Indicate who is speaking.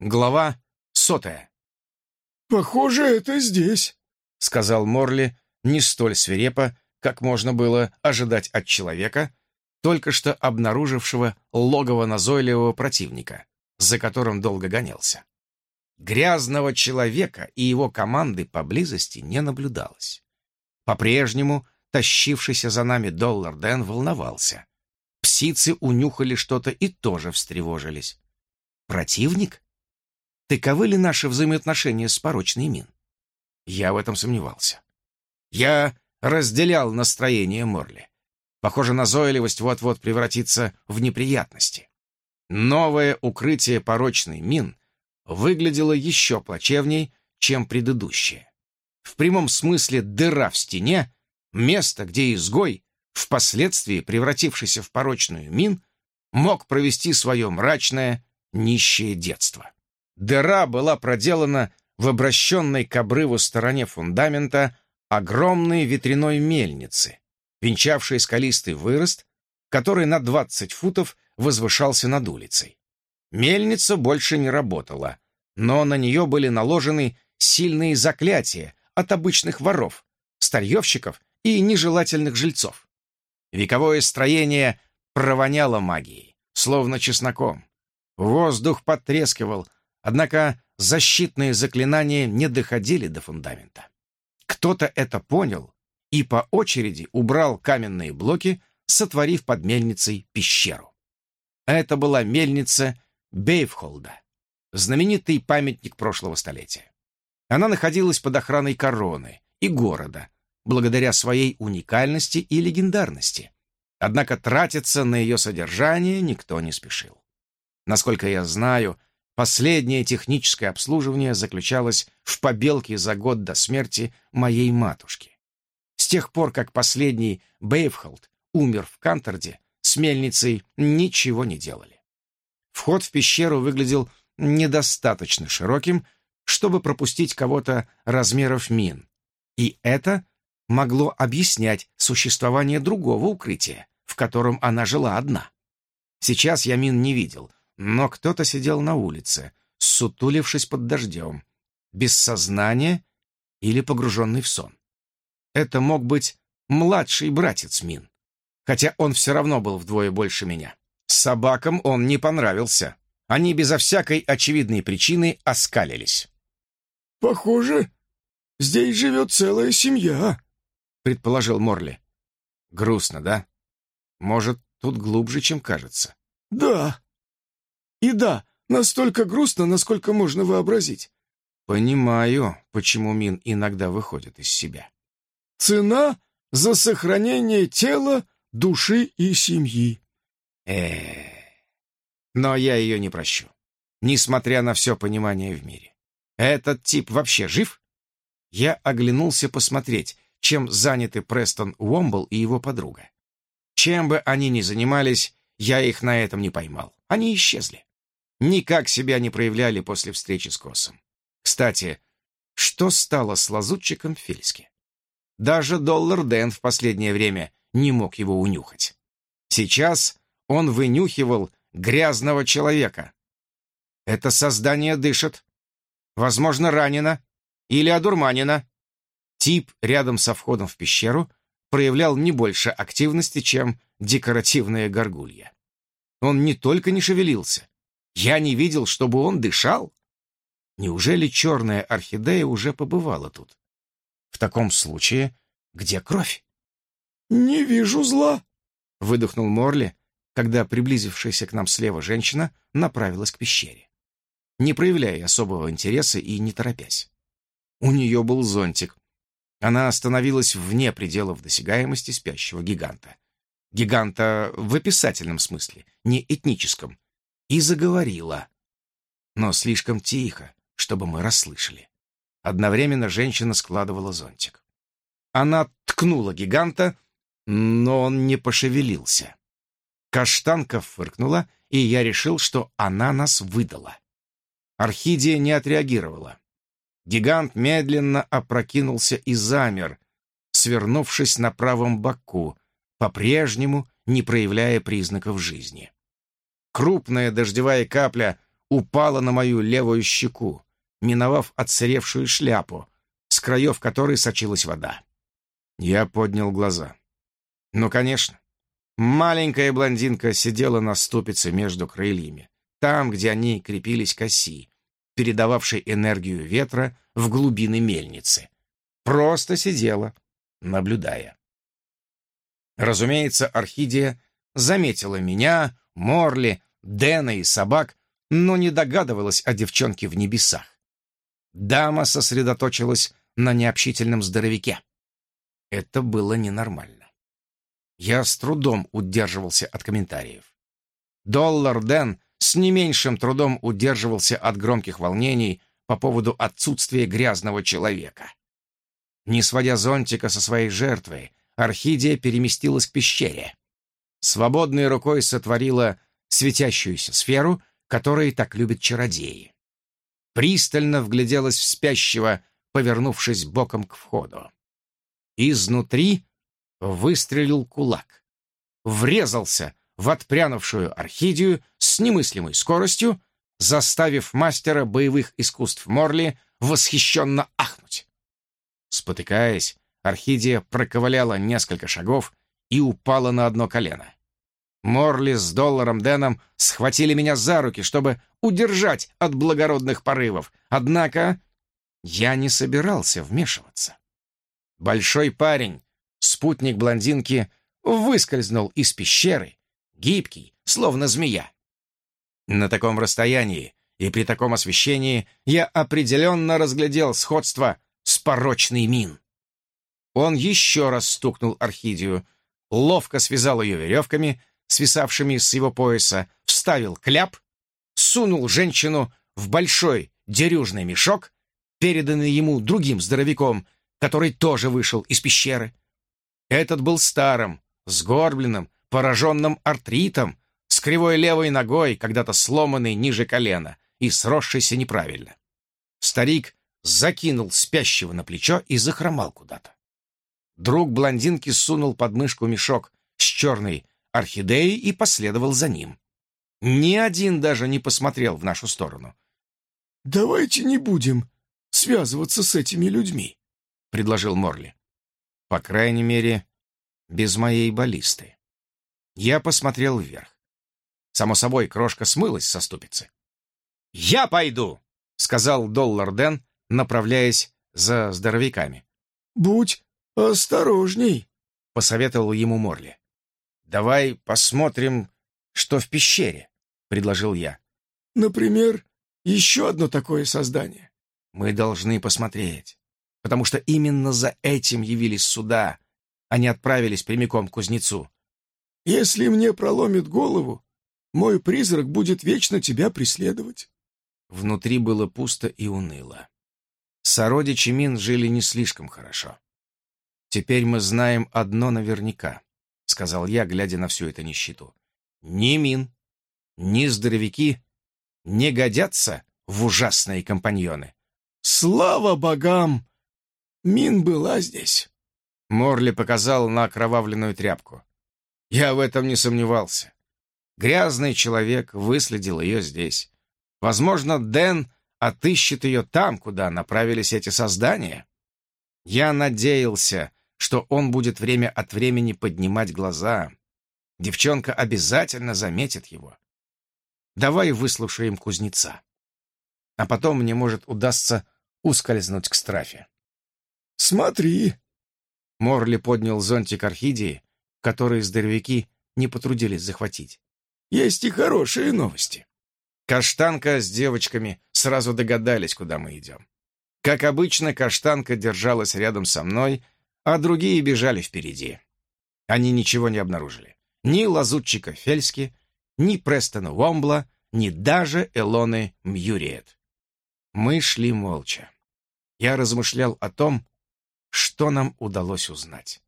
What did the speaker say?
Speaker 1: Глава сотая.
Speaker 2: «Похоже, это здесь», —
Speaker 1: сказал Морли не столь свирепо, как можно было ожидать от человека, только что обнаружившего логово назойливого противника, за которым долго гонялся. Грязного человека и его команды поблизости не наблюдалось. По-прежнему тащившийся за нами доллар Дэн волновался. Псицы унюхали что-то и тоже встревожились. Противник? Таковы ли наши взаимоотношения с порочной мин? Я в этом сомневался. Я разделял настроение Морли. Похоже, назойливость вот-вот превратится в неприятности. Новое укрытие порочной мин выглядело еще плачевней, чем предыдущее. В прямом смысле дыра в стене, место, где изгой, впоследствии превратившийся в порочную мин, мог провести свое мрачное, нищее детство. Дыра была проделана в обращенной к обрыву стороне фундамента огромной ветряной мельницы, венчавшей скалистый вырост, который на 20 футов возвышался над улицей. Мельница больше не работала, но на нее были наложены сильные заклятия от обычных воров, старьевщиков и нежелательных жильцов. Вековое строение провоняло магией, словно чесноком. Воздух потрескивал, однако защитные заклинания не доходили до фундамента. Кто-то это понял и по очереди убрал каменные блоки, сотворив под мельницей пещеру. Это была мельница Бейвхолда, знаменитый памятник прошлого столетия. Она находилась под охраной короны и города, благодаря своей уникальности и легендарности. Однако тратиться на ее содержание никто не спешил. Насколько я знаю, последнее техническое обслуживание заключалось в побелке за год до смерти моей матушки. С тех пор, как последний Бейвхолд умер в Канторде, с мельницей ничего не делали. Вход в пещеру выглядел недостаточно широким, чтобы пропустить кого-то размеров мин. И это могло объяснять существование другого укрытия, в котором она жила одна. Сейчас я мин не видел, но кто-то сидел на улице, сутулившись под дождем, без сознания или погруженный в сон. Это мог быть младший братец Мин, хотя он все равно был вдвое больше меня. Собакам он не понравился. Они безо всякой очевидной причины оскалились.
Speaker 2: «Похоже, здесь живет целая семья», — предположил Морли.
Speaker 1: «Грустно, да? Может, тут глубже, чем кажется».
Speaker 2: «Да. И да, настолько грустно, насколько можно вообразить».
Speaker 1: «Понимаю, почему Мин иногда выходит из себя».
Speaker 2: «Цена за сохранение тела, души и семьи».
Speaker 1: Э, но я ее не прощу, несмотря на все понимание в мире. Этот тип вообще жив? Я оглянулся посмотреть, чем заняты Престон Уомбл и его подруга. Чем бы они ни занимались, я их на этом не поймал. Они исчезли. Никак себя не проявляли после встречи с Косом. Кстати, что стало с лазутчиком в Фильске? Даже Доллар Дэн в последнее время не мог его унюхать. Сейчас он вынюхивал грязного человека. Это создание дышит. Возможно, ранено или одурманено. Тип рядом со входом в пещеру проявлял не больше активности, чем декоративная горгулья. Он не только не шевелился, я не видел, чтобы он дышал. Неужели черная орхидея уже побывала тут? В таком случае, где кровь?
Speaker 2: «Не вижу зла», —
Speaker 1: выдохнул Морли, когда приблизившаяся к нам слева женщина направилась к пещере, не проявляя особого интереса и не торопясь. У нее был зонтик, она остановилась вне пределов досягаемости спящего гиганта. Гиганта в описательном смысле, не этническом. И заговорила. Но слишком тихо, чтобы мы расслышали. Одновременно женщина складывала зонтик. Она ткнула гиганта, но он не пошевелился. Каштанка фыркнула, и я решил, что она нас выдала. Орхидия не отреагировала. Гигант медленно опрокинулся и замер, свернувшись на правом боку, по-прежнему не проявляя признаков жизни. Крупная дождевая капля упала на мою левую щеку, миновав отсыревшую шляпу, с краев которой сочилась вода. Я поднял глаза. Ну, конечно. Маленькая блондинка сидела на ступице между крыльями, там, где они крепились к оси, передававшей энергию ветра в глубины мельницы. Просто сидела, наблюдая. Разумеется, Орхидия заметила меня, Морли, Дэна и собак, но не догадывалась о девчонке в небесах. Дама сосредоточилась на необщительном здоровяке. Это было ненормально. Я с трудом удерживался от комментариев. Доллар Дэн с не меньшим трудом удерживался от громких волнений по поводу отсутствия грязного человека. Не сводя зонтика со своей жертвы, Орхидия переместилась к пещере. Свободной рукой сотворила светящуюся сферу, которой так любят чародеи. Пристально вгляделась в спящего, повернувшись боком к входу. Изнутри выстрелил кулак. Врезался в отпрянувшую орхидею с немыслимой скоростью, заставив мастера боевых искусств Морли восхищенно ахнуть. Спотыкаясь, орхидея проковыляла несколько шагов и упала на одно колено. Морли с долларом Дэном схватили меня за руки, чтобы удержать от благородных порывов, однако я не собирался вмешиваться. Большой парень, спутник блондинки, выскользнул из пещеры, гибкий, словно змея. На таком расстоянии и при таком освещении я определенно разглядел сходство с порочной мин. Он еще раз стукнул орхидею, ловко связал ее веревками, свисавшими с его пояса, вставил кляп, сунул женщину в большой дерюжный мешок, переданный ему другим здоровяком, который тоже вышел из пещеры. Этот был старым, сгорбленным, пораженным артритом, с кривой левой ногой, когда-то сломанной ниже колена и сросшейся неправильно. Старик закинул спящего на плечо и захромал куда-то. Друг блондинки сунул под мышку мешок с черной орхидеей и последовал за ним. Ни один даже не посмотрел в нашу сторону.
Speaker 2: «Давайте не будем связываться с этими людьми», — предложил Морли.
Speaker 1: «По крайней мере, без моей баллисты». Я посмотрел вверх. Само собой, крошка смылась со ступицы. «Я пойду!» — сказал Доллар Дэн, направляясь за здоровяками.
Speaker 2: «Будь осторожней!»
Speaker 1: — посоветовал ему Морли. «Давай посмотрим, что в пещере», — предложил я.
Speaker 2: «Например, еще одно такое создание».
Speaker 1: «Мы должны посмотреть потому что именно за этим явились сюда, а не отправились прямиком к кузнецу.
Speaker 2: «Если мне проломит голову, мой призрак будет вечно тебя преследовать».
Speaker 1: Внутри было пусто и уныло. Сородичи Мин жили не слишком хорошо. «Теперь мы знаем одно наверняка», — сказал я, глядя на всю эту нищету. «Ни Мин, ни здоровяки не годятся в ужасные компаньоны».
Speaker 2: «Слава богам!» Мин была здесь».
Speaker 1: Морли показал на окровавленную тряпку. Я в этом не сомневался. Грязный человек выследил ее здесь. Возможно, Дэн отыщет ее там, куда направились эти создания. Я надеялся, что он будет время от времени поднимать глаза. Девчонка обязательно заметит его. Давай выслушаем кузнеца. А потом мне, может, удастся ускользнуть к страфе.
Speaker 2: «Смотри!»
Speaker 1: Морли поднял зонтик орхидеи, который здоровяки не потрудились захватить.
Speaker 2: «Есть и хорошие новости».
Speaker 1: Каштанка с девочками сразу догадались, куда мы идем. Как обычно, каштанка держалась рядом со мной, а другие бежали впереди. Они ничего не обнаружили. Ни лазутчика Фельски, ни Престона Уомбла, ни даже Элоны Мьюриет. Мы шли молча. Я размышлял о том, что нам удалось узнать.